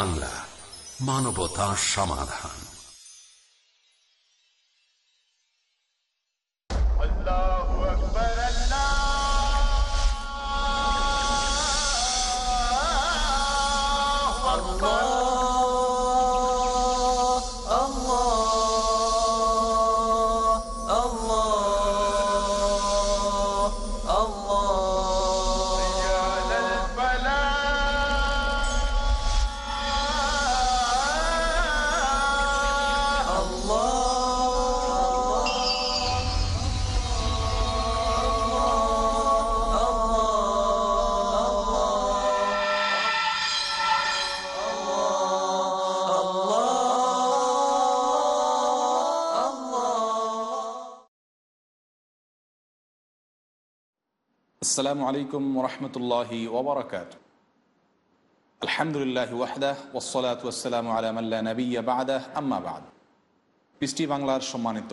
বাংলা মানবতা সমাধান। আসসালামু আলাইকুম রহমতুল্লাহি ওবরাকাত আলহামদুলিল্লাহ ওয়াহদাহ ওসলাত ওসালাম আলামাল্লা নবিয়া বাদাহ, আম্মা বাদ। পৃষ্টি বাংলার সম্মানিত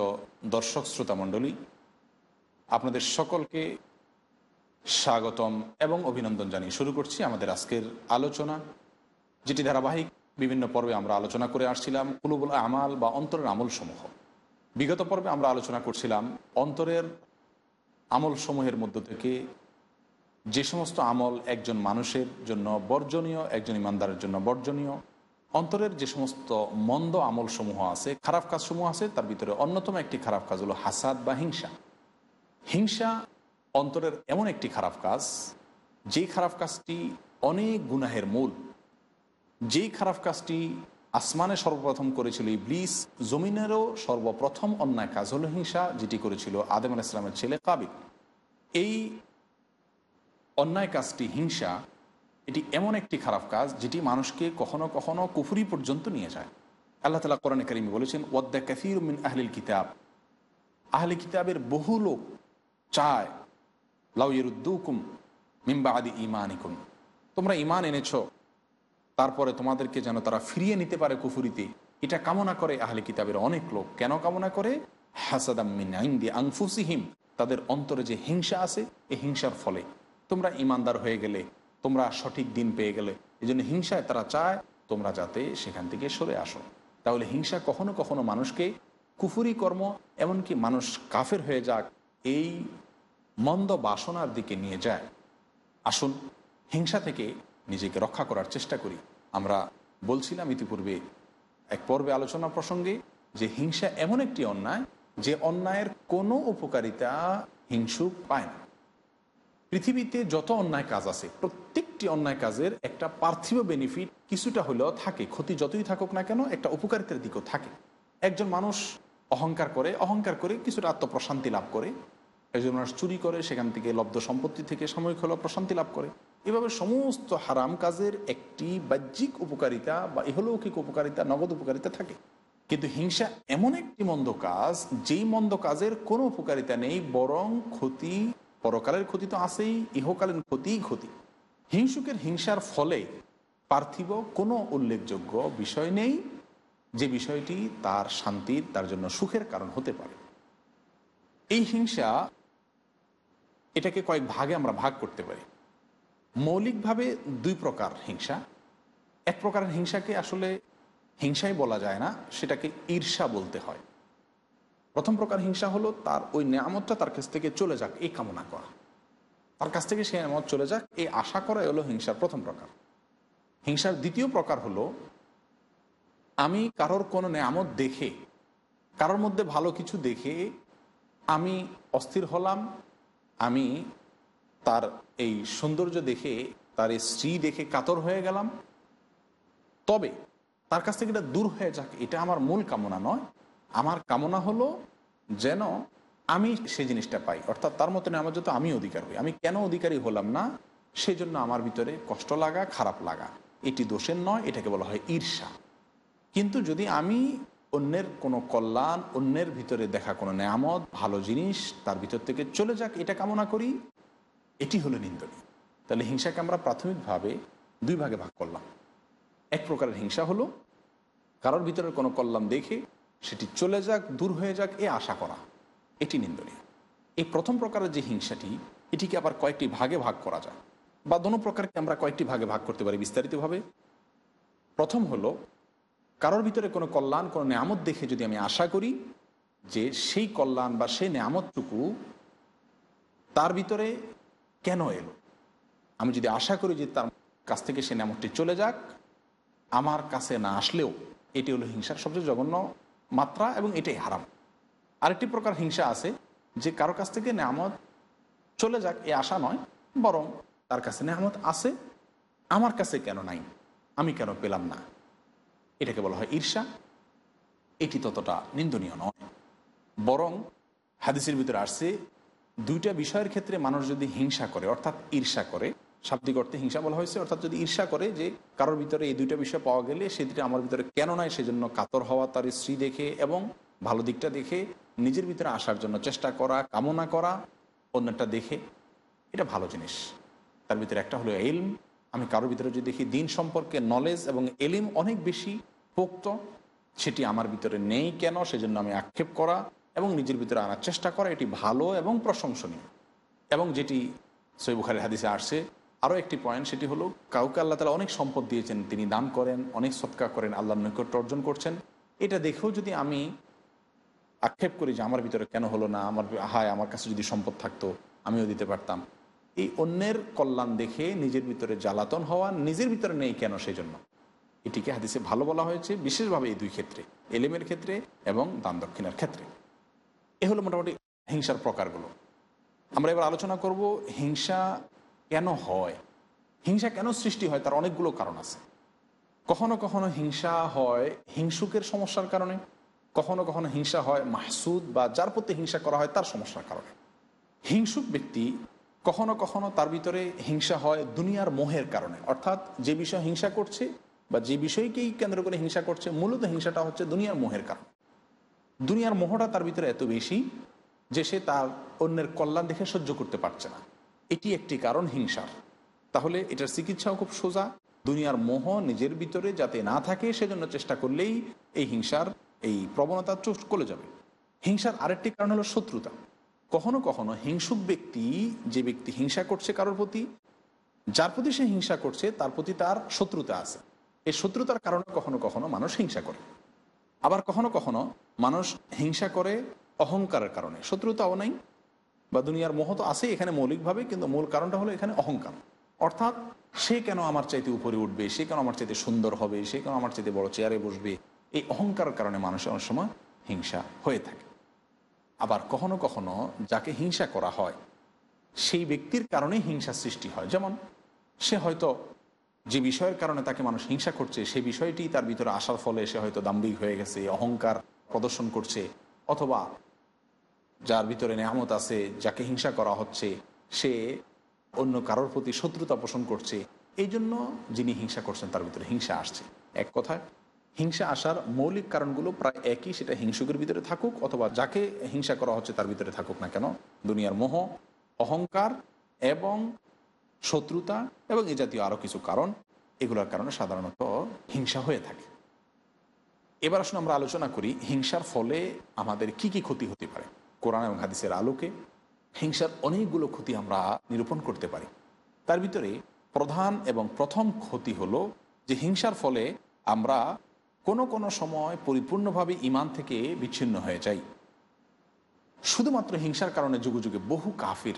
দর্শক শ্রোতা মণ্ডলী, আপনাদের সকলকে স্বাগতম এবং অভিনন্দন জানিয়ে শুরু করছি আমাদের আজকের আলোচনা, যেটি ধারাবাহিক বিভিন্ন পর্বে আমরা আলোচনা করে আসছিলাম, কুলুবুল আমাল বা অন্তরের আমল সমূহ বিগত পর্বে আমরা আলোচনা করছিলাম অন্তরের আমল সমূহের মধ্য থেকে যে সমস্ত আমল একজন মানুষের জন্য বর্জনীয়, একজন ইমানদারের জন্য বর্জনীয়। অন্তরের যে সমস্ত মন্দ আমল সমূহ আছে, খারাপ কাজসমূহ আছে, তার ভিতরে অন্যতম একটি খারাপ কাজ হলো হাসাদ বা হিংসা। হিংসা অন্তরের এমন একটি খারাপ কাজ যেই খারাপ কাজটি অনেক গুনাহের মূল। যেই খারাপ কাজটি আসমানে সর্বপ্রথম করেছিল ইবলিস, জমিনেরও সর্বপ্রথম অন্যায় কাজ হলো হিংসা, যেটি করেছিল আদেম আল ইসলামের ছেলে কাবিল। এই অন্যায় কাজটি হিংসা, এটি এমন একটি খারাপ কাজ যেটি মানুষকে কখনো কখনো কুফুরি পর্যন্ত নিয়ে যায়। আল্লাহ তালা কোরআন করিমি বলেছেন, ওয়াদ্দা কাসির মিন আহলিল কিতাব। আহলি কিতাবের বহু লোক চায় লাউয়েরুদ্দুকুম মিম্বা আদি ইমানিকুম তোমরা ইমান এনেছ, তারপরে তোমাদেরকে যেন তারা ফিরিয়ে নিতে পারে কুফুরিতে। এটা কামনা করে আহলে কিতাবের অনেক লোক। কেন কামনা করে? হাসাদাম্মিন আংফুসিহিম তাদের অন্তরে যে হিংসা আছে, এই হিংসার ফলে। তোমরা ইমানদার হয়ে গেলে, তোমরা সঠিক দিন পেয়ে গেলে এই জন্য হিংসায় তারা চায় তোমরা যাতে সেখান থেকে সরে আসো। তাহলে হিংসা কখনো কখনো মানুষকে কুফুরি কর্ম, এমনকি মানুষ কাফের হয়ে যাক, এই মন্দ বাসনার দিকে নিয়ে যায়। আসুন, হিংসা থেকে নিজেকে রক্ষা করার চেষ্টা করি। আমরা বলছিলাম ইতিপূর্বে এক পর্বে আলোচনা প্রসঙ্গে যে হিংসা এমন একটি অন্যায় যে অন্যায়ের কোনো উপকারিতা হিংসুক পায় না। পৃথিবীতে যত অন্যায় কাজ আছে, প্রত্যেকটি অন্যায় কাজের একটা পার্থিব বেনিফিট কিছুটা হলেও থাকে। ক্ষতি যতই থাকুক না কেন, একটা উপকারিতার দিকও থাকে। একজন মানুষ অহংকার করে অহংকার করে কিছুটা আত্মপ্রশান্তি লাভ করে। একজন মানুষ চুরি করে, সেখান থেকে লব্ধ সম্পত্তি থেকে সাময়িক হলেও প্রশান্তি লাভ করে। এভাবে সমস্ত হারাম কাজের একটি বাহ্যিক উপকারিতা বা ইহলৌকিক উপকারিতা, নগদ উপকারিতা থাকে। কিন্তু হিংসা এমন একটি মন্দ কাজ, যেই মন্দ কাজের কোনো উপকারিতা নেই, বরং ক্ষতি পরকালের ক্ষতি তো আছেই, ইহকালীন ক্ষতিই ক্ষতি। হিংসুকের হিংসার ফলে পার্থিব কোনো উল্লেখযোগ্য বিষয় নেই, যে বিষয়টি তার শান্তির, তার জন্য সুখের কারণ হতে পারে। এই হিংসা এটাকে কয়েক ভাগে আমরা ভাগ করতে পারি। মৌলিকভাবে দুই প্রকার হিংসা। এক প্রকারের হিংসাকে আসলে হিংসাই বলা যায় না, সেটাকে ঈর্ষা বলতে হয়। প্রথম প্রকার হিংসা হলো তার ওই নিয়ামতটা তার কাছ থেকে চলে যাক, এই কামনা করা। তার কাছ থেকে সেই নিয়ামত চলে যাক, এই আশা করা হলো হিংসার প্রথম প্রকার। হিংসার দ্বিতীয় প্রকার হলো, আমি কারোর কোনো নিয়ামত দেখে, কারোর মধ্যে ভালো কিছু দেখে আমি অস্থির হলাম, আমি তার এই সৌন্দর্য দেখে, তার এই স্ত্রী দেখে কাতর হয়ে গেলাম। তবে তার কাছ থেকে এটা দূর হয়ে যাক, এটা আমার মূল কামনা নয়। আমার কামনা হলো যেন আমি সেই জিনিসটা পাই। অর্থাৎ তার মতন আমার যত আমি অধিকার হই। আমি কেন অধিকারী হলাম না? সেই জন্য আমার ভিতরে কষ্ট লাগা, খারাপ লাগা। এটি দোষের নয়, এটাকে বলা হয় ঈর্ষা। কিন্তু যদি আমি অন্যের কোনো কল্যাণ, অন্যের ভিতরে দেখা কোনো নেয়ামত, ভালো জিনিস তার ভিতর থেকে চলে যাক, এটা কামনা করি, এটি হলো নিন্দনীয়। তাহলে হিংসাকে আমরা প্রাথমিকভাবে দুই ভাগে ভাগ করলাম। এক প্রকারের হিংসা হলো, কারোর ভিতরে কোনো কল্যাণ দেখে সেটি চলে যাক, দূর হয়ে যাক, এ আশা করা। এটি নিন্দনীয়। এই প্রথম প্রকারের যে হিংসাটি, এটিকে আবার কয়েকটি ভাগে ভাগ করা যায়। বা দোনো প্রকারকে আমরা কয়েকটি ভাগে ভাগ করতে পারি বিস্তারিতভাবে। প্রথম হলো, কারোর ভিতরে কোনো কল্যাণ, কোনো নিয়ামত দেখে যদি আমি আশা করি যে সেই কল্যাণ বা সেই নিয়ামতটুকু তার ভিতরে কেন এলো? আমি যদি আশা করি যে তার কাছ থেকে সে নিয়ামতটি চলে যাক, আমার কাছে না আসলেও এটি হলো হিংসার সবচেয়ে জঘন্য মাত্রা এবং এটাই হারাম। আরেকটি প্রকার হিংসা আছে যে কারও কাছ থেকে নেয়ামত চলে যাক, এ আশা নয়, বরং তার কাছে নেয়ামত আছে, আমার কাছে কেন নাই, আমি কেন পেলাম না? এটাকে বলা হয় ঈর্ষা। এটি ততটা নিন্দনীয় নয়। বরং হাদিসের ভিতরে আসছে, দুইটা বিষয়ের ক্ষেত্রে মানুষ যদি হিংসা করে, অর্থাৎ ঈর্ষা করে শাব্দিক অর্থে হিংসা বলা হয়েছে। অর্থাৎ যদি ঈর্ষা করে যে কারোর ভিতরে এই দুইটা বিষয় পাওয়া গেলে সেদিকে আমার ভিতরে কেন নয় সেজন্য কাতর হওয়া, তার স্ত্রী দেখে এবং ভালো দিকটা দেখে, নিজের ভিতরে আসার জন্য চেষ্টা করা, কামনা করা, অন্যটা দেখে, এটা ভালো জিনিস। তার ভিতরে একটা হলো এলম আমি কারোর ভিতরে যদি দেখি দিন সম্পর্কে নলেজ এবং এলিম অনেক বেশি পোক্ত, সেটি আমার ভিতরে নেই কেন, সেজন্য আমি আক্ষেপ করা এবং নিজের ভিতরে আনার চেষ্টা করা, এটি ভালো এবং প্রশংসনীয়। এবং যেটি সৈবুখারের হাদিসে আসছে আরও একটি পয়েন্ট সেটি হলো, কাউকে আল্লাহ তালা অনেক সম্পদ দিয়েছেন, তিনি দান করেন, অনেক সৎকা করেন আল্লাহ নৈকট্য অর্জন করছেন। এটা দেখেও যদি আমি আক্ষেপ করি যে আমার ভিতরে কেন হলো না, আমার হায়, আমার কাছে যদি সম্পদ থাকতো, আমিও দিতে পারতাম। এই অন্যের কল্যাণ দেখে নিজের ভিতরে জ্বালাতন হওয়া, নিজের ভিতরে নেই কেন সেই জন্য এটিকে হাদিসে ভালো বলা হয়েছে, বিশেষভাবে এই দুই ক্ষেত্রে, এলেমের ক্ষেত্রে এবং দান দক্ষিণার ক্ষেত্রে। এ হলো মোটামুটি হিংসার প্রকারগুলো। আমরা এবার আলোচনা করব হিংসা কেন হয়? হিংসা কেন সৃষ্টি হয়? তার অনেকগুলো কারণ আছে। কখনো কখনো হিংসা হয় হিংসুকের সমস্যার কারণে। কখনো কখনো হিংসা হয় মাহসুদ বা যার প্রতি হিংসা করা হয় তার সমস্যার কারণে। হিংসুক ব্যক্তি কখনো কখনো তার ভিতরে হিংসা হয় দুনিয়ার মোহের কারণে। অর্থাৎ যে বিষয় হিংসা করছে বা যে বিষয়কেই কেন্দ্র করে হিংসা করছে, মূলত হিংসাটা হচ্ছে দুনিয়ার মোহের কারণ। দুনিয়ার মোহটা তার ভিতরে এত বেশি যে সে তার অন্যের কল্যাণ দেখে সহ্য করতে পারছে না। এটি একটি কারণ হিংসার। তাহলে এটার চিকিৎসাও খুব সোজা। দুনিয়ার মোহ নিজের ভিতরে যাতে না থাকে, সেজন্য চেষ্টা করলেই এই হিংসার, এই প্রবণতা চোখ করে যাবে। হিংসার আরেকটি কারণ হলো শত্রুতা। কখনো কখনো হিংসুক ব্যক্তি, যে ব্যক্তি হিংসা করছে কারোর প্রতি, যার প্রতি সে হিংসা করছে, তার প্রতি তার শত্রুতা আছে। এই শত্রুতার কারণে কখনো কখনো মানুষ হিংসা করে। আবার কখনো কখনো মানুষ হিংসা করে অহংকারের কারণে। শত্রুতাও নাই বা দুনিয়ার মোহ তো আছে এখানে মৌলিকভাবে, কিন্তু মূল কারণটা হলো এখানে অহংকার। অর্থাৎ সে কেন আমার চাইতে উপরে উঠবে, সে কেন আমার চাইতে সুন্দর হবে, সে কেন আমার চাইতে বড় চেয়ারে বসবে, এই অহংকারের কারণে মানুষের অনেক সময় হিংসা হয়ে থাকে। আবার কখনো কখনো যাকে হিংসা করা হয়, সেই ব্যক্তির কারণেই হিংসা সৃষ্টি হয়। যেমন সে হয়তো যে বিষয়ের কারণে তাকে মানুষ হিংসা করছে সেই বিষয়টি তার ভিতরে আসার ফলে সে হয়তো দাম্বিক হয়ে গেছে, অহংকার প্রদর্শন করছে, অথবা যার ভিতরে নেয়ামত আছে, যাকে হিংসা করা হচ্ছে, সে অন্য কারোর প্রতি শত্রুতা পোষণ করছে, এই জন্য যিনি হিংসা করছেন তার ভিতরে হিংসা আসছে। এক কথায়, হিংসা আসার মৌলিক কারণগুলো প্রায় একই, সেটা হিংসুকের ভিতরে থাকুক অথবা যাকে হিংসা করা হচ্ছে তার ভিতরে থাকুক না কেন, দুনিয়ার মোহ, অহংকার এবং শত্রুতা এবং এ জাতীয় আরও কিছু কারণ, এগুলোর কারণে সাধারণত হিংসা হয়ে থাকে। এবার আসুন আমরা আলোচনা করি হিংসার ফলে আমাদের কি কি ক্ষতি হতে পারে। কোরআন এবং হাদিসের আলোকে হিংসার অনেকগুলো ক্ষতি আমরা নিরূপণ করতে পারি। তার ভিতরে প্রধান এবং প্রথম ক্ষতি হলো যে হিংসার ফলে আমরা কোনো কোনো সময় পরিপূর্ণভাবে ইমান থেকে বিচ্ছিন্ন হয়ে যাই। শুধুমাত্র হিংসার কারণে যুগে যুগে বহু কাফির,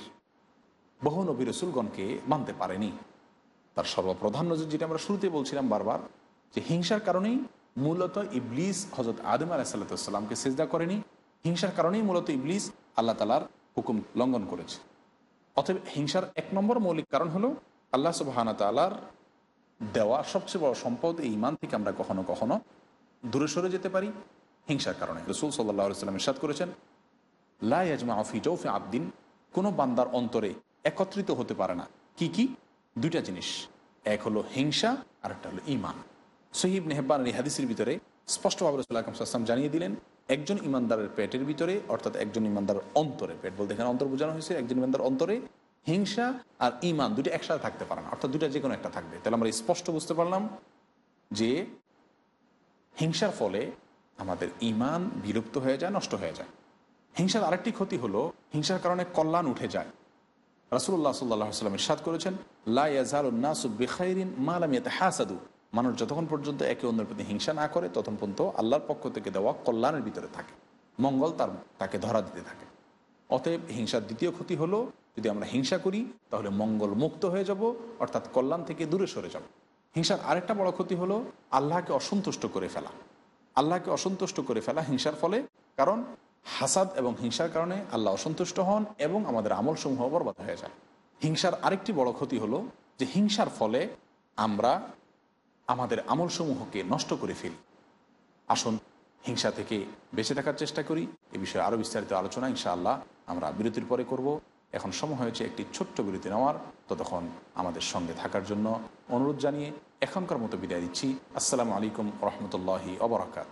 বহু নবী রসুলগণকে মানতে পারেনি। তার সর্বপ্রধান নজর যেটা আমরা শুরুতে বলছিলাম বারবার, যে হিংসার কারণেই মূলত ইবলিস হজরত আদম আলাহিসাল্লাতামকে সেজদা করেনি হিংসার কারণেই মূলত ইবলিস আল্লাহ তালার হুকুম লঙ্ঘন করেছে। অতএব হিংসার এক নম্বর মৌলিক কারণ হলো আল্লাহ সুবাহানা তালার দেওয়া সবচেয়ে বড় সম্পদ এই ইমান থেকে আমরা কখনো কখনো দূরে সরে যেতে পারি হিংসার কারণে। রসুল সাল্লাহ সাল্লাম ইসাদ করেছেন লাইজমা আফি জৌফে আবদিন, কোনো বান্দার অন্তরে একত্রিত হতে পারে না। কি কি? দুইটা জিনিস। এক হলো হিংসা আর একটা হলো ইমান সহিব নেহবান এই হাদিসের ভিতরে স্পষ্টভাবে রসুল্লাহ আসলাম জানিয়ে দিলেন একজন ইমানদারের পেটের ভিতরে, অর্থাৎ একজন ইমানদারের অন্তরে, পেট বলতে এখানে অন্তর বোঝানো হয়েছে, একজন ইমানদার অন্তরে হিংসা আর ইমান দুটো একসাথে থাকতে পারে না, অর্থাৎ দুটা যে কোনো একটা থাকবে। তাহলে আমরা স্পষ্ট বুঝতে পারলাম যে হিংসার ফলে আমাদের ইমান বিলুপ্ত হয়ে যায়, নষ্ট হয়ে যায়। হিংসার আরেকটি ক্ষতি হলো, হিংসার কারণে কল্যাণ উঠে যায়। রাসুল্লাহ সাল্লাহ সাল্লাম ইরশাদ করেছেন লাইয়াজালুন্নাসু বেখাইরিন মালামিয়াতে হাসাদু মানুষ যতক্ষণ পর্যন্ত একে অন্যের প্রতি হিংসা না করে, ততক্ষণ পর্যন্ত আল্লাহর পক্ষ থেকে দেওয়া কল্যাণের ভিতরে থাকে। মঙ্গল তার, তাকে ধরা দিতে থাকে। অতএব হিংসার দ্বিতীয় ক্ষতি হলো, যদি আমরা হিংসা করি, তাহলে মঙ্গল মুক্ত হয়ে যাব, অর্থাৎ কল্যাণ থেকে দূরে সরে যাব। হিংসার আরেকটা বড় ক্ষতি হলো, আল্লাহকে অসন্তুষ্ট করে ফেলা। আল্লাহকে অসন্তুষ্ট করে ফেলা হিংসার ফলে, কারণ হাসাদ এবং হিংসার কারণে আল্লাহ অসন্তুষ্ট হন এবং আমাদের আমল সমূহ বরবাদ হয়ে যায়। হিংসার আরেকটি বড় ক্ষতি হলো, যে হিংসার ফলে আমরা আমাদের আমলসমূহকে নষ্ট করে ফেলি। আসুন, হিংসা থেকে বেঁচে থাকার চেষ্টা করি। এ বিষয়ে আরও বিস্তারিত আলোচনা ইনশাআল্লাহ আমরা বিরতির পরে করব। এখন সময় হয়েছে একটি ছোট্ট বিরতি নেওয়ার। ততক্ষণ আমাদের সঙ্গে থাকার জন্য অনুরোধ জানিয়ে এখনকার মতো বিদায় দিচ্ছি আসসালামু আলাইকুম রহমতুল্লাহি অবরাকাত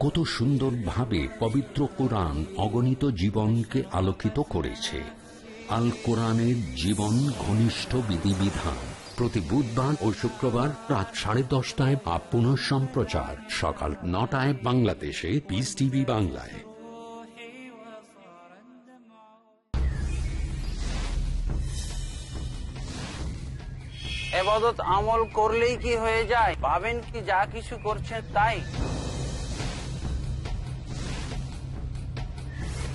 কত সুন্দরভাবে পবিত্র কোরআন অগণিত জীবনকে আলোকিত করেছে। আল কোরআনের জীবন ঘনিষ্ঠ বিধিবিধান। প্রতি বুধবার ও শুক্রবার রাত সাড়ে দশটায় বা পুনঃ সম্প্রচার। সকাল নটায় বাংলাদেশে পিস টিভি বাংলায়। এবাদত আমল করলেই কি হয়ে যায়? ভাবেন কি যা কিছু করছেন তাই?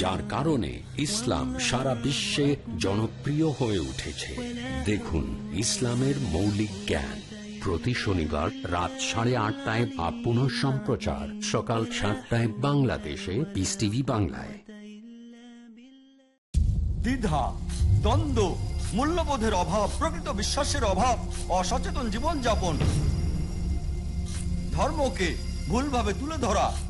যার কারণে ইসলাম সারা বিশ্বে জনপ্রিয় হয়ে উঠেছে। দেখুন ইসলামের মৌলিক জ্ঞান। প্রতি শনিবার রাত সাড়ে আটটায় বা পুনঃ সম্প্রচার। সকাল সাতটায় বাংলাদেশে পিস টিভি বাংলায়। দ্বিধা, দ্বন্দ্ব, মূল্যবোধের অভাব, প্রকৃত বিশ্বাসের অভাব, অসচেতন জীবনযাপন, ধর্মকে ভুলভাবে তুলে ধরা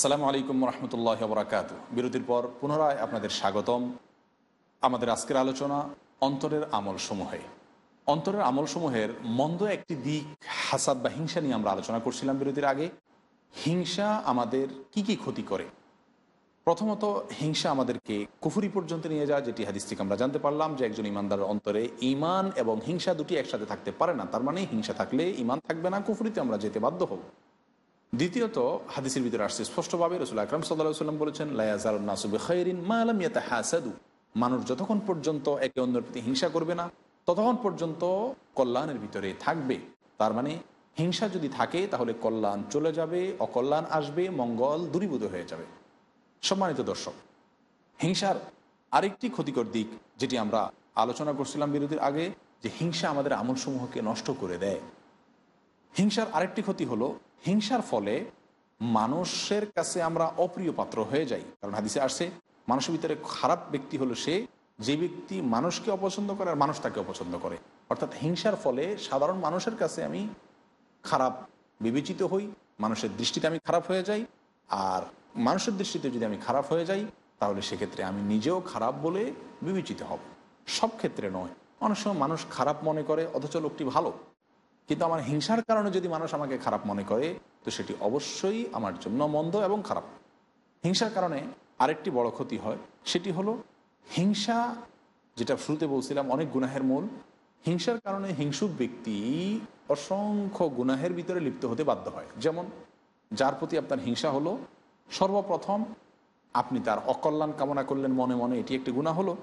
আসসালামু আলাইকুম রহমতুল্লাহ বরাকাত বিরতির পর পুনরায় আপনাদের স্বাগতম। আমাদের আজকের আলোচনা অন্তরের আমল সমূহে অন্তরের আমল সমূহের মন্দ একটি দিক, হাসাদ বা হিংসা নিয়ে আমরা আলোচনা করছিলাম বিরতির আগে। হিংসা আমাদের কি কি ক্ষতি করে? প্রথমত, হিংসা আমাদেরকে কুফুরি পর্যন্ত নিয়ে যায়, যেটি হাদিস থেকে আমরা জানতে পারলাম যে একজন ইমানদারের অন্তরে ইমান এবং হিংসা দুটি একসাথে থাকতে পারে না। তার মানে হিংসা থাকলে ইমান থাকবে না, কুফুরিতে আমরা যেতে বাধ্য হব। দ্বিতীয়ত, হাদিসের ভিতরে আসছে স্পষ্টভাবে রসুল আকরম সাল্লাহ সাল্লাম বলেছেন হাসাদু মানুষ যতক্ষণ পর্যন্ত একে অন্যের প্রতি হিংসা করবে না, ততক্ষণ পর্যন্ত কল্যাণের ভিতরে থাকবে। তার মানে হিংসা যদি থাকে, তাহলে কল্যাণ চলে যাবে, অকল্যাণ আসবে, মঙ্গল দূরীভূত হয়ে যাবে। সম্মানিত দর্শক, হিংসার আরেকটি ক্ষতিকর দিক যেটি আমরা আলোচনা করছিলাম বিরতির আগে, যে হিংসা আমাদের আমলসমূহকে নষ্ট করে দেয়। হিংসার আরেকটি ক্ষতি হলো হিংসার ফলে মানুষের কাছে আমরা অপ্রিয় পাত্র হয়ে যাই। কারণ হাদিসে আসছে, মানুষের ভিতরে খারাপ ব্যক্তি হলো সে, যে ব্যক্তি মানুষকে অপছন্দ করে আর মানুষ তাকে অপছন্দ করে। অর্থাৎ হিংসার ফলে সাধারণ মানুষের কাছে আমি খারাপ বিবেচিত হই, মানুষের দৃষ্টিতে আমি খারাপ হয়ে যাই, আর মানুষের দৃষ্টিতে যদি আমি খারাপ হয়ে যাই, তাহলে সেক্ষেত্রে আমি নিজেও খারাপ বলে বিবেচিত হব। সব ক্ষেত্রে নয়। অনেক সময় মানুষ খারাপ মনে করে, অথচ লোকটি ভালো। কিন্তু আমার হিংসার কারণে যদি মানুষ আমাকে খারাপ মনে করে, তো সেটি অবশ্যই আমার জন্য মন্দ এবং খারাপ। হিংসার কারণে আরেকটি বড় ক্ষতি হয়, সেটি হলো হিংসা, যেটা শুরুতে বলছিলাম, অনেক গুনাহের মূল। হিংসার কারণে হিংসুক ব্যক্তি অসংখ্য গুনাহের ভিতরে লিপ্ত হতে বাধ্য হয়। যেমন, যার প্রতি আপনার হিংসা হলো, সর্বপ্রথম আপনি তার অকল্যাণ কামনা করলেন মনে মনে, এটি একটি গুণা হলো।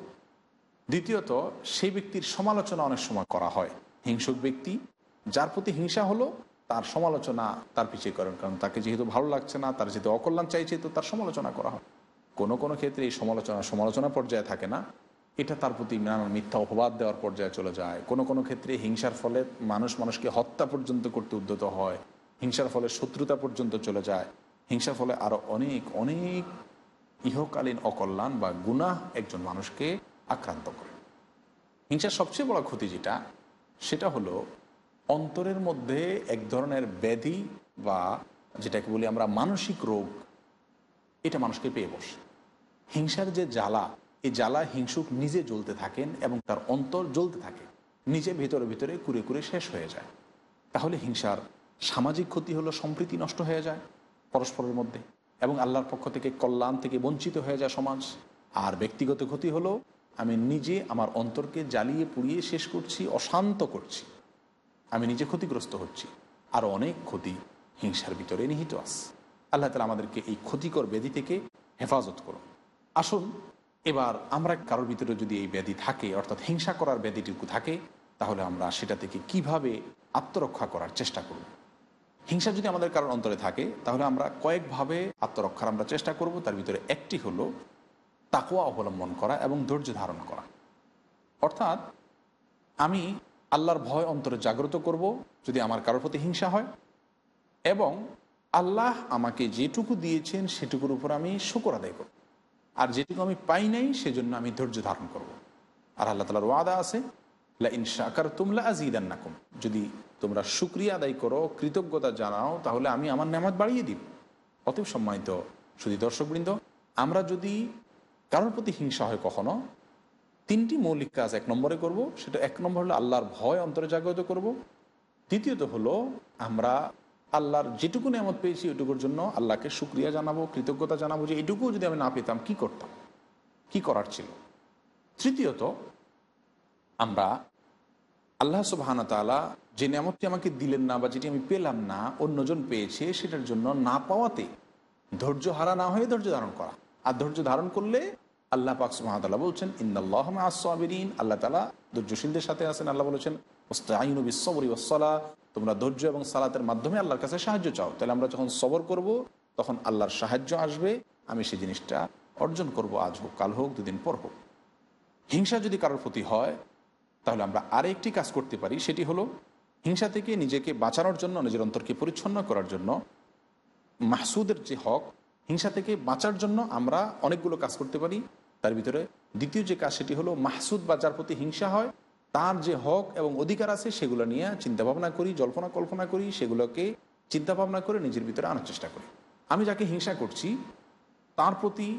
দ্বিতীয়ত, সেই ব্যক্তির সমালোচনা অনেক সময় করা হয়। হিংসুক ব্যক্তি যার প্রতি হিংসা হলো, তার সমালোচনা তার পিছিয়ে করেন, কারণ তাকে যেহেতু ভালো লাগছে না, তার যেহেতু অকল্যাণ চাইছে, তো তার সমালোচনা করা হয়। কোনো কোনো ক্ষেত্রে এই সমালোচনা সমালোচনা পর্যায়ে থাকে না। এটা তার প্রতি নানান মিথ্যা অপবাদ দেওয়ার পর্যায়ে চলে যায়। কোনো কোনো ক্ষেত্রে হিংসার ফলে মানুষ মানুষকে হত্যা পর্যন্ত করতে উদ্যত হয়। হিংসার ফলে শত্রুতা পর্যন্ত চলে যায়। হিংসার ফলে আরও অনেক অনেক ইহকালীন অকল্যাণ বা গুনাহ একজন মানুষকে আক্রান্ত করে। হিংসার সবচেয়ে বড় ক্ষতি যেটা, সেটা হলো অন্তরের মধ্যে এক ধরনের ব্যাধি বা যেটাকে বলি আমরা মানসিক রোগ, এটা মানুষকে পেয়ে বসে। হিংসার যে জ্বালা, এই জ্বালা হিংসুক নিজে জ্বলতে থাকেন এবং তার অন্তর জ্বলতে থাকে। নিজে ভিতরে ভিতরে কুরে কুরে শেষ হয়ে যায়। তাহলে হিংসার সামাজিক ক্ষতি হলো সম্প্রীতি নষ্ট হয়ে যায় পরস্পরের মধ্যে এবং আল্লাহর পক্ষ থেকে কল্যাণ থেকে বঞ্চিত হয়ে যায় সমাজ। আর ব্যক্তিগত ক্ষতি হলো, আমি নিজে আমার অন্তরকে জ্বালিয়ে পুড়িয়ে শেষ করছি, অশান্ত করছি। আমি নিজে ক্ষতিগ্রস্ত হচ্ছি। আর অনেক ক্ষতি হিংসার ভিতরে নিহিত আছে। আল্লাহ তালা আমাদেরকে এই ক্ষতিকর ব্যাধি থেকে হেফাজত করুন। আসুন, এবার আমরা কারোর ভিতরে যদি এই ব্যাধি থাকে, অর্থাৎ হিংসা করার ব্যাধিটুকু থাকে, তাহলে আমরা সেটা থেকে কীভাবে আত্মরক্ষা করার চেষ্টা করব? হিংসা যদি আমাদের কারোর অন্তরে থাকে, তাহলে আমরা কয়েকভাবে আত্মরক্ষার আমরা চেষ্টা করব। তার ভিতরে একটি হলো তাকুয়া অবলম্বন করা এবং ধৈর্য ধারণ করা। অর্থাৎ আমি আল্লাহর ভয় অন্তরে জাগ্রত করব যদি আমার কারোর প্রতি হিংসা হয়। এবং আল্লাহ আমাকে যেটুকু দিয়েছেন সেটুকুর উপর আমি শুকর আদায় করব। আর যেটুকু আমি পাই নাই, সেজন্য আমি ধৈর্য ধারণ করব। আর আল্লাহ তালার ওয়াদা আছে লা ইনশাকার তুমলা আজিদান্নাকুম যদি তোমরা শুক্রিয়া আদায় করো, কৃতজ্ঞতা জানাও, তাহলে আমি আমার নামাজ বাড়িয়ে দিব। অতএব সম্মানিত শুধু দর্শকবৃন্দ, আমরা যদি কারোর প্রতি হিংসা হয় কখনো তিনটি মৌলিক কাজ এক নম্বরে করব, সেটা এক নম্বর হলো আল্লাহর ভয় অন্তরে জাগ্রত করব। দ্বিতীয়ত হলো আমরা আল্লাহর যেটুকু নিয়ামত পেয়েছি ওইটুকুর জন্য আল্লাহকে সুক্রিয়া জানাব, কৃতজ্ঞতা জানাব যে এটুকু যদি আমি না পেতাম, কি করতাম? কি করার ছিল? তৃতীয়ত আমরা আল্লাহ সুবাহানা তালা যে নিয়ামতটি আমাকে দিলেন না বা যেটি আমি পেলাম না, অন্যজন পেয়েছে, সেটার জন্য না পাওয়াতে ধৈর্য হারা না হয়ে ধৈর্য ধারণ করা। আর ধৈর্য ধারণ করলে আল্লাহ পাক সুহামতাল্লাহ বলছেন ইন্দাল্লাহ আসবিন আল্লাহ তালা ধৈর্যশীলদের সাথে আছেন, আল্লাহ বলেছেন, ওস্তাইনু বিশ্বরি ওসলা তোমরা ধৈর্য এবং সালাতের মাধ্যমে আল্লাহর কাছে সাহায্য চাও। তাহলে আমরা যখন সবর করব, তখন আল্লাহর সাহায্য আসবে। আমি সেই জিনিসটা অর্জন করব আজ হোক, কাল হোক, দুদিন পর হোক। হিংসা যদি কারোর প্রতি হয়, তাহলে আমরা আরেকটি কাজ করতে পারি। সেটি হলো, হিংসা থেকে নিজেকে বাঁচানোর জন্য, নিজের অন্তরকে পরিচ্ছন্ন করার জন্য মাহসুদের যে হক হিংসা থেকে বাঁচার জন্য আমরা অনেকগুলো কাজ করতে পারি। তার ভিতরে দ্বিতীয় যে কাজ, সেটি হলো মাহসুদ বা যার প্রতি হিংসা হয়, তার যে হক এবং অধিকার আছে, সেগুলো নিয়ে চিন্তাভাবনা করি, জল্পনা কল্পনা করি, সেগুলোকে চিন্তাভাবনা করে নিজের ভিতরে আনার চেষ্টা করি। আমি যাকে হিংসা করছি, তার প্রতি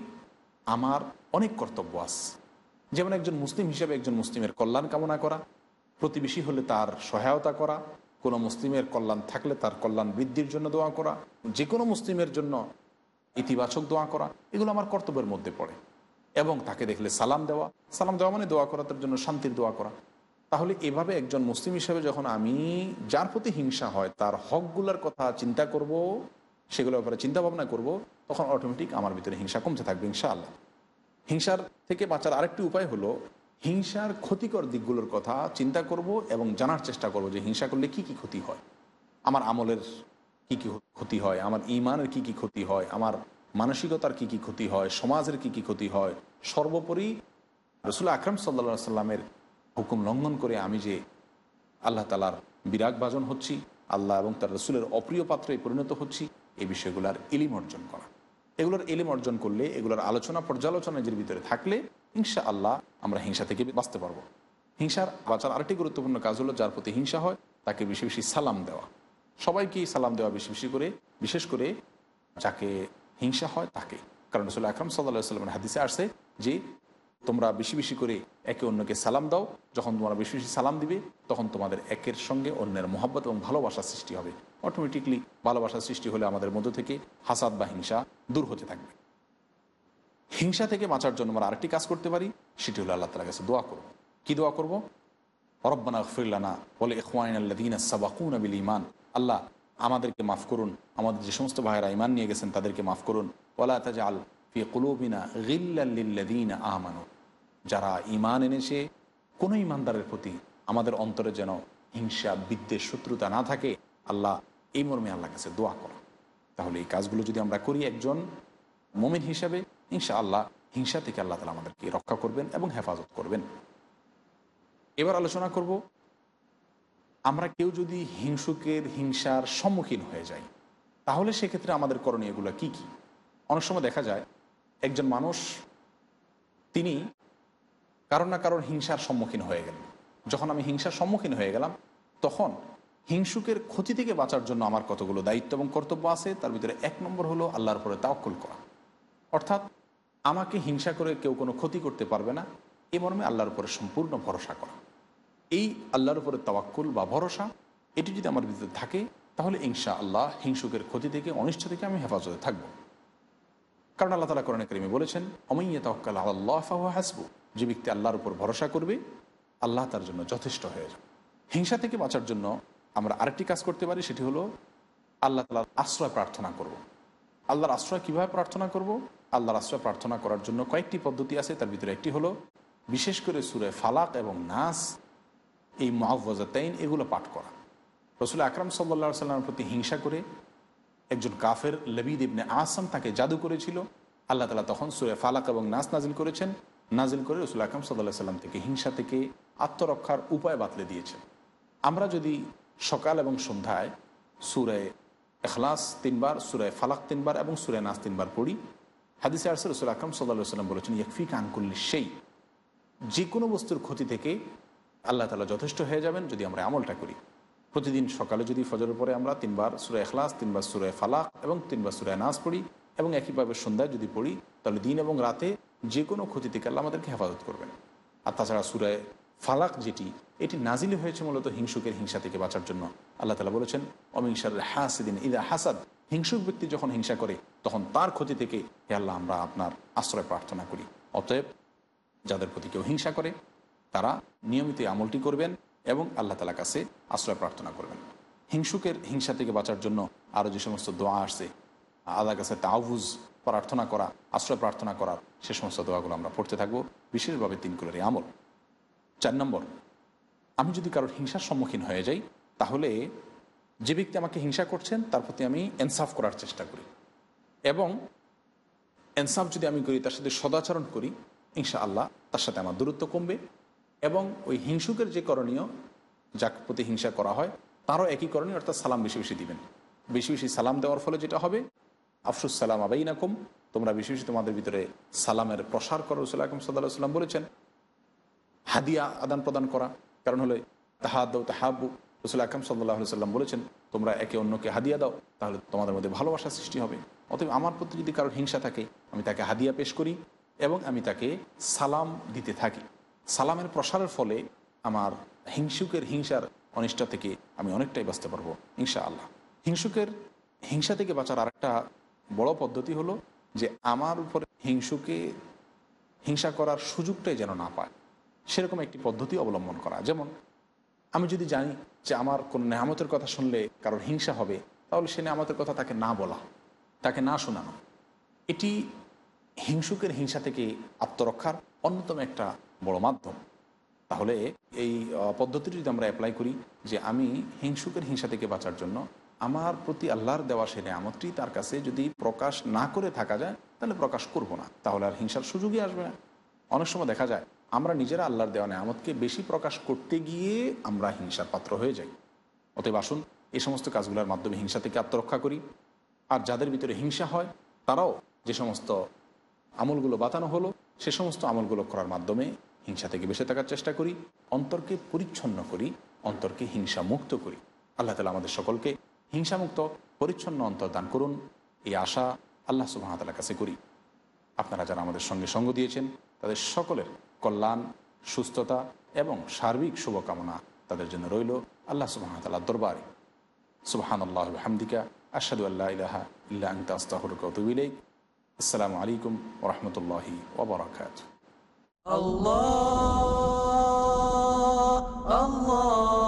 আমার অনেক কর্তব্য আছে। যেমন একজন মুসলিম হিসেবে একজন মুসলিমের কল্যাণ কামনা করা, প্রতিবেশী হলে তার সহায়তা করা, কোনো মুসলিমের কল্যাণ থাকলে তার কল্যাণ বৃদ্ধির জন্য দোয়া করা যে কোনো মুসলিমের জন্য ইতিবাচক দোয়া করা, এগুলো আমার কর্তব্যের মধ্যে পড়ে। এবং তাকে দেখলে সালাম দেওয়া সালাম দেওয়া মানে দোয়া করা, তার জন্য শান্তির দোয়া করা। তাহলে এভাবে একজন মুসলিম হিসেবে যখন আমি, যার প্রতি হিংসা হয়, তার হকগুলোর কথা চিন্তা করব, সেগুলোর ব্যাপারে চিন্তা ভাবনা করব, তখন অটোমেটিক আমার ভিতরে হিংসা কমতে থাকবে ইনশাআল্লাহ। হিংসার থেকে বাঁচার আরেকটি উপায় হলো, হিংসার ক্ষতিকর দিকগুলোর কথা চিন্তা করব এবং জানার চেষ্টা করব যে হিংসা করলে কি কি ক্ষতি হয়। আমার আমলের কি কি ক্ষতি হয়? আমার ইমানের কি কি ক্ষতি হয়? আমার মানসিকতার কি কি ক্ষতি হয়? সমাজের কি কি ক্ষতি হয়? সর্বোপরি রসুল আকরম সাল্লা সাল্লামের হুকুম লঙ্ঘন করে আমি যে আল্লাহ তালার বিরাগ বাজন হচ্ছি, আল্লাহ এবং তার রসুলের অপ্রিয় পাত্রে পরিণত হচ্ছি, এই বিষয়গুলার ইলিম অর্জন করা। এগুলোর এলিম অর্জন করলে, এগুলোর আলোচনা পর্যালোচনা নিজের ভিতরে থাকলে হিংসা আল্লাহ আমরা হিংসা থেকে বাঁচতে পারব। হিংসার বাঁচার আরেকটি গুরুত্বপূর্ণ কাজ হলো, যার প্রতি হিংসা হয়, তাকে বেশি বেশি সালাম দেওয়া। সবাইকেই সালাম দেওয়া বেশি বেশি করে, বিশেষ করে যাকে হিংসা হয় তাকে। কারণ রসুল আকরম সাল্লাহ সাল্লামের হাদিসে আসছে যে, তোমরা বেশি বেশি করে একে অন্যকে সালাম দাও, যখন তোমরা বেশি বেশি সালাম দিবে, তখন তোমাদের একের সঙ্গে অন্যের মহাব্বত এবং ভালোবাসার সৃষ্টি হবে। অটোমেটিকলি ভালোবাসার সৃষ্টি হলে আমাদের মধ্য থেকে হাসাদ বা হিংসা দূর হতে থাকবে। হিংসা থেকে বাঁচার জন্য আমরা আরেকটি কাজ করতে পারি, সেটি হলো আল্লাহ তালার কাছে দোয়া করব। কি দোয়া করব? রব্বানা ফিরলানা বলে ইখওয়াইন আল্লাদিন সাবাকুন আবিল ইমান আল্লাহ, আমাদেরকে মাফ করুন। আমাদের যে সমস্ত ভাইয়েরা ইমান নিয়ে গেছেন, তাদেরকে মাফ করুন। ওলা তাজা আল ফি কুলুবিনা গিল্লাল্লিল্লাদিন আমানু। যারা ইমান এনেছে, কোনো ইমানদারের প্রতি আমাদের অন্তরে যেন হিংসা, বিদ্বেষ, শত্রুতা না থাকে, আল্লাহ এই মর্মে আল্লাহ কাছে দোয়া করা। তাহলে এই কাজগুলো যদি আমরা করি একজন মোমিন হিসাবে ইনশা আল্লাহ হিংসা থেকে আল্লাহ তালা আমাদেরকে রক্ষা করবেন এবং হেফাজত করবেন। এবার আলোচনা করব আমরা কেউ যদি হিংসুকের হিংসার সম্মুখীন হয়ে যাই, তাহলে সেক্ষেত্রে আমাদের করণীয়গুলো কি কি? অনেক সময় দেখা যায়, একজন মানুষ, তিনি কারণ না কারণ হিংসার সম্মুখীন হয়ে গেলেন। যখন আমি হিংসার সম্মুখীন হয়ে গেলাম, তখন হিংসুকের ক্ষতি থেকে বাঁচার জন্য আমার কতগুলো দায়িত্ব এবং কর্তব্য আছে, তার ভিতরে এক নম্বর হলো আল্লাহর পরে তাওকুল করা। অর্থাৎ আমাকে হিংসা করে কেউ কোনো ক্ষতি করতে পারবে না, এ মর্মে আল্লাহর উপরে সম্পূর্ণ ভরসা করা। এই আল্লাহর উপরে তাওয়াক্কুল বা ভরসা, এটি যদি আমার ভিতরে থাকে, তাহলে ইনশা আল্লাহ হিংসুকের ক্ষতি থেকে, অনিষ্ট থেকে আমি হেফাজতে থাকব। কারণ আল্লাহ তালা কোরআন করিমে বলেছেন অমাইয়া তাওয়াক্কাল আল্লাহ ফাহু হাসবু যে ব্যক্তি আল্লাহর উপর ভরসা করবে, আল্লাহ তার জন্য যথেষ্ট হয়ে যাবে। হিংসা থেকে বাঁচার জন্য আমরা আরেকটি কাজ করতে পারি, সেটি হলো আল্লাহ তালার আশ্রয় প্রার্থনা করব। আল্লাহর আশ্রয় কীভাবে প্রার্থনা করব? আল্লাহর আশ্রয় প্রার্থনা করার জন্য কয়েকটি পদ্ধতি আছে, তার ভিতরে একটি হলো, বিশেষ করে সুরে ফালাক এবং নাস এই মহাফজাতাইন এগুলো পাঠ করা। রসুল আকরাম সাল্লা সাল্লামের প্রতি হিংসা করে একজন কাফের লবিদ ইবনে আসাম তাকে জাদু করেছিল। আল্লাহ তালা তখন সুরে ফালাক এবং নাস নাজিল করেছেন। নাজিল করে রসুল আকরাম সাল্লাহ সাল্লাম থেকে হিংসা থেকে আত্মরক্ষার উপায় বাতলে দিয়েছেন। আমরা যদি সকাল এবং সন্ধ্যায় সুরে এখলাস তিনবার সুরে ফালাক তিনবার এবং সুরে নাস তিনবার পড়ি, হাদিসে আরসে রসুল আকরম সাল্লাহ সাল্লাম বলেছেন, ইয়কফিক আনকুল্লি সেই যে কোনো বস্তুর ক্ষতি থেকে আল্লাহ তালা যথেষ্ট হয়ে যাবেন যদি আমরা আমলটা করি। প্রতিদিন সকালে যদি ফজরের পরে আমরা তিনবার সুরে এখলাস তিনবার সুরে ফালাক এবং তিনবার সুরে নাস পড়ি এবং একইভাবে সন্ধ্যায় যদি পড়ি, তাহলে দিন এবং রাতে যে কোনো ক্ষতি থেকে আল্লাহ আমাদেরকে হেফাজত করবেন। আর তাছাড়া সুরে ফালাক যেটি, এটি নাজিলি হয়েছে মূলত হিংসুকের হিংসা থেকে বাঁচার জন্য। আল্লাহ তালা বলেছেন অমিংসার হাসিদিন ইদা হাসাদ। হিংসুক ব্যক্তি যখন হিংসা করে, তখন তার ক্ষতি থেকে হে আল্লাহ আমরা আপনার আশ্রয় প্রার্থনা করি। অতএব যাদের প্রতি কেউ হিংসা করে তারা নিয়মিত আমলটি করবেন এবং আল্লাহ তালা কাছে আশ্রয় প্রার্থনা করবেন। হিংসুকের হিংসা থেকে বাঁচার জন্য আরও যে সমস্ত দোয়া আসছে আল্লাহ কাছে তাওভুজ প্রার্থনা করা, আশ্রয় প্রার্থনা করার সে সমস্ত দোয়াগুলো আমরা পড়তে থাকব, বিশেষভাবে তিন কুলের এই আমল। চার নম্বর, আমি যদি কারোর হিংসার সম্মুখীন হয়ে যাই, তাহলে যে ব্যক্তি আমাকে হিংসা করছেন, তার প্রতি আমি এনসাফ করার চেষ্টা করি এবং এনসাফ যদি আমি করি, তার সাথে সদাচরণ করি ইনশা আল্লাহ তার সাথে আমার দূরত্ব কমবে। এবং ওই হিংসুকের যে করণীয়, যাক প্রতি হিংসা করা হয়, তারও একই করণীয়, অর্থাৎ সালাম বেশি বেশি দিবেন। বেশি বেশি সালাম দেওয়ার ফলে যেটা হবে, আফসুস সালাম আবাই নাকুম তোমরা বেশি বেশি তোমাদের ভিতরে সালামের প্রসার করো আকরম সাল্লাহ সাল্লাম বলেছেন। হাদিয়া আদান প্রদান করা, কারণ হলে তাহাদ তাহাবু রসুল আকরম সাল্লাহ সাল্লাম বলেছেন, তোমরা একে অন্যকে হাদিয়া দাও, তাহলে তোমাদের মধ্যে ভালোবাসা সৃষ্টি হবে। অতএব আমার প্রতি যদি কারোর হিংসা থাকে, আমি তাকে হাদিয়া পেশ করি এবং আমি তাকে সালাম দিতে থাকি। সালামের প্রসারের ফলে আমার হিংসুকের হিংসার অনিষ্টা থেকে আমি অনেকটাই বাঁচতে পারব হিংসা আল্লাহ হিংসুকের হিংসা থেকে বাঁচার আরেকটা বড় পদ্ধতি হলো যে আমার উপরে হিংসুকে হিংসা করার সুযোগটাই যেন না পায়। সেরকম একটি পদ্ধতি অবলম্বন করা। যেমন, আমি যদি জানি যে আমার কোনো নেহামতের কথা শুনলে কারোর হিংসা হবে, তাহলে সে নেহামতের কথা তাকে না বলা, তাকে না শোনানো। এটি হিংসুকের হিংসা থেকে আত্মরক্ষার অন্যতম একটা বড় মাধ্যম। তাহলে এই পদ্ধতিটি যদি আমরা অ্যাপ্লাই করি যে আমি হিংসুকের হিংসা থেকে বাঁচার জন্য আমার প্রতি আল্লাহর দেওয়া সে নেয়ামতটি তার কাছে যদি প্রকাশ না করে থাকা যায়, তাহলে প্রকাশ করব না। তাহলে আর হিংসার সুযোগই আসবে না। অনেক সময় দেখা যায়, আমরা নিজেরা আল্লাহর দেওয়া নেয়ামতকে বেশি প্রকাশ করতে গিয়ে আমরা হিংসার পাত্র হয়ে যাই। অতএব আসুন, এই সমস্ত কাজগুলোর মাধ্যমে হিংসা থেকে আত্মরক্ষা করি। আর যাদের ভিতরে হিংসা হয়, তারাও যে সমস্ত আমলগুলো বাতানো হলো, সে সমস্ত আমলগুলো করার মাধ্যমে হিংসা থেকে বেঁচে থাকার চেষ্টা করি, অন্তরকে পরিচ্ছন্ন করি, অন্তরকে হিংসা মুক্ত করি। আল্লাহ তালা আমাদের সকলকে হিংসামুক্ত, পরিচ্ছন্ন অন্তর দান করুন। এই আশা আল্লাহ সুবাহতালার কাছে করি। আপনারা যারা আমাদের সঙ্গে সঙ্গ দিয়েছেন, তাদের সকলের কল্যাণ, সুস্থতা এবং সার্বিক শুভকামনা তাদের জন্য রইল আল্লাহ সুবাহতাল্লাহ দরবারে। সুবাহান আল্লাহ হামদিকা আশাদু আল্লাহ ইলাহা ইল্লা কৌতুবিলেক আসসালামু আলাইকুম ওরহমতুল্লাহি ওবরাকাত Allah, Allah.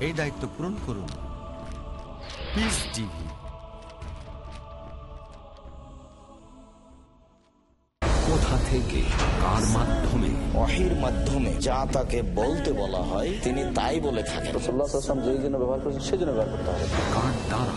এই দায়িত্ব পূরণ করুন। পিস টিভি কোথা থেকে কার মাধ্যমে? ওহির মাধ্যমে যা তাকে বলতে বলা হয় তিনি তাই বলে থাকেন। যেই জন্য ব্যবহার করছেন সেই জন্য ব্যবহার করতে হবে। কার দ্বারা?